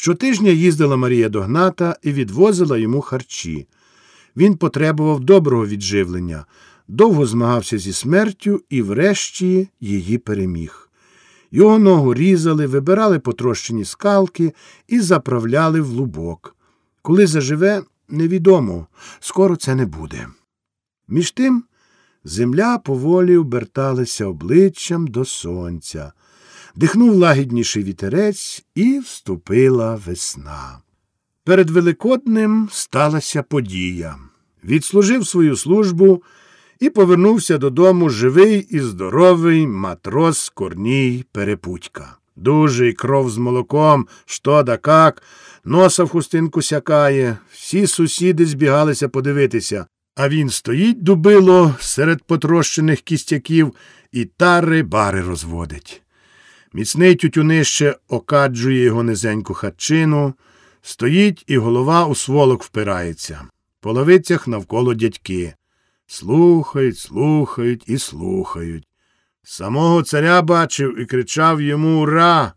Щотижня їздила Марія до Гната і відвозила йому харчі. Він потребував доброго відживлення, довго змагався зі смертю і врешті її переміг. Його ногу різали, вибирали потрощені скалки і заправляли в лубок. Коли заживе, невідомо, скоро це не буде. Між тим земля поволі оберталася обличчям до сонця, дихнув лагідніший вітерець і вступила весна. Перед Великоднем сталася подія. Відслужив свою службу і повернувся додому живий і здоровий матрос Корній Перепутька. Дужий кров з молоком, що да как, носа в хустинку сякає, всі сусіди збігалися подивитися, а він стоїть дубило серед потрощених кістяків і тари бари розводить. Міцний тютюнище окаджує його низеньку хатчину, стоїть і голова у сволок впирається. По лавицях навколо дядьки. Слухають, слухають і слухають. Самого царя бачив і кричав йому Ура!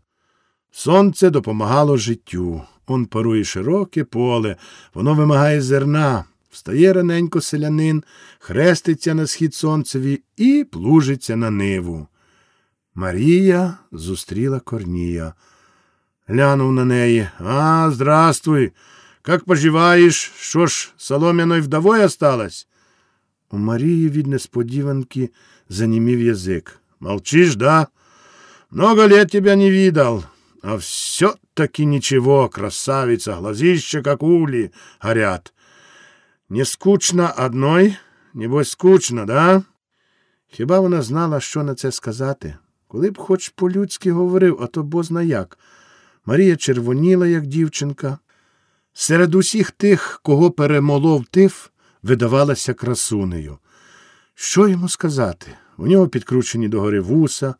Сонце допомагало життю. Он парує широке поле, воно вимагає зерна. Встає раненько селянин, хреститься на схід сонцеві і плужиться на ниву. Марія зустріла Корнія. Глянув на неї. А, здравствуй. Как поживаєш? Що ж, солом'яною вдовою осталась? У Марії від несподіванки занімів язик. Молчишь, да? Много лет тебя не видал, а все-таки ничего, красавица, глазища, как ули, горят. Не скучно одной? Небось, скучно, да? Хіба вона знала, що на це сказати? Коли б хоч по-людськи говорив, а то бозна як. Марія червоніла, як дівчинка. Серед усіх тих, кого перемолов тиф, видавалася красунею. Що йому сказати? У нього підкручені догори вуса,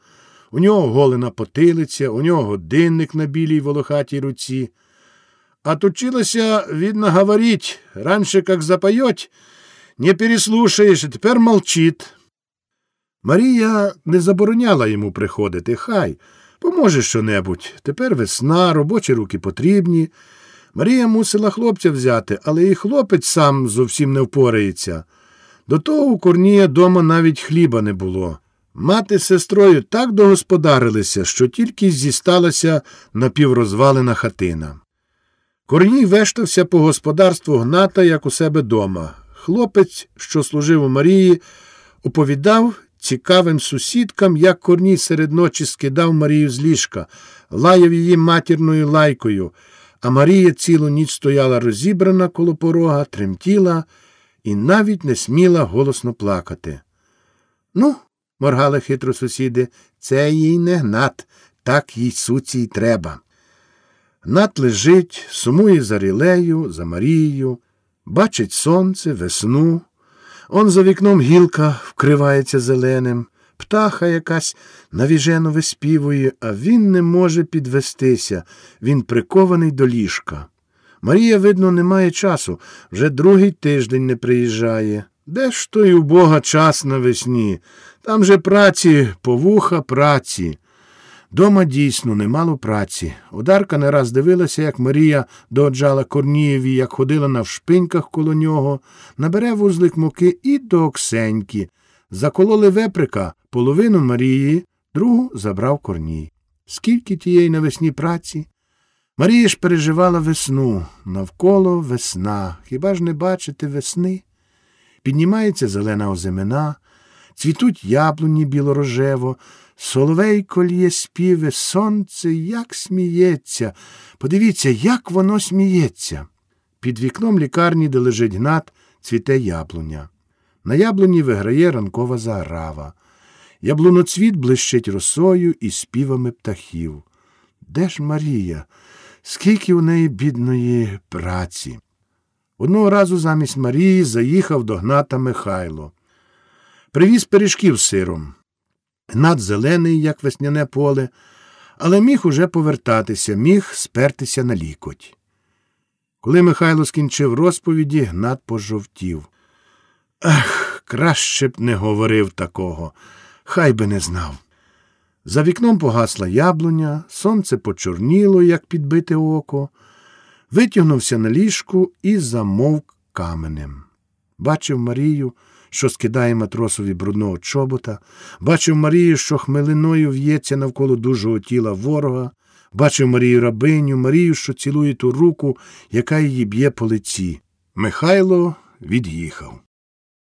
у нього голена потилиця, у нього годинник на білій волохатій руці. А тучилася, видно, говорить, раньше, как запоет, не переслушаєш, а тепер молчить. Марія не забороняла йому приходити. Хай, поможе що-небудь. Тепер весна, робочі руки потрібні. Марія мусила хлопця взяти, але і хлопець сам зовсім не впорається. До того у Корнія дома навіть хліба не було. Мати з сестрою так догосподарилися, що тільки зісталася напіврозвалена хатина. Корній вештався по господарству гната, як у себе дома. Хлопець, що служив у Марії, оповідав цікавим сусідкам, як Корній серед ночі скидав Марію з ліжка, лаяв її матірною лайкою, а Марія цілу ніч стояла розібрана коло порога, тремтіла і навіть не сміла голосно плакати. Ну, моргали хитро сусіди, це їй не гнат, так їй суці й треба. Гнат лежить, сумує за рілею, за Марією, бачить сонце, весну. Он за вікном гілка вкривається зеленим, птаха якась навіжено виспівує, а він не може підвестися, він прикований до ліжка. Марія, видно, не має часу, вже другий тиждень не приїжджає. Де ж той у Бога час навесні? Там же праці, повуха праці. Дома дійсно немало праці. Одарка не раз дивилася, як Марія дооджала Корнієві, як ходила на вшпиньках коло нього, набере вузлик муки і до Оксеньки. Закололи веприка половину Марії, другу забрав Корній. Скільки тієї навесні праці? Марія ж переживала весну, навколо весна. Хіба ж не бачите весни? Піднімається зелена озимина, цвітуть яблуні білорожево, соловей коліє співи, сонце як сміється. Подивіться, як воно сміється. Під вікном лікарні, де лежить гнат, цвіте яблуня. На яблуні виграє ранкова заграва. Яблуноцвіт блищить росою і співами птахів. Де ж Марія? Скільки у неї бідної праці? Одного разу замість Марії заїхав до Гната Михайло. Привіз пиріжків з сиром. Гнат зелений, як весняне поле, але міг уже повертатися, міг спертися на лікоть. Коли Михайло скінчив розповіді, Гнат пожовтів. Ах, краще б не говорив такого, хай би не знав. За вікном погасла яблуня, сонце почорніло, як підбите око, витягнувся на ліжку і замовк каменем. Бачив Марію, що скидає матросові брудного чобота, бачив Марію, що хмелиною в'ється навколо дужого тіла ворога, бачив Марію рабиню, Марію, що цілує ту руку, яка її б'є по лиці. Михайло від'їхав.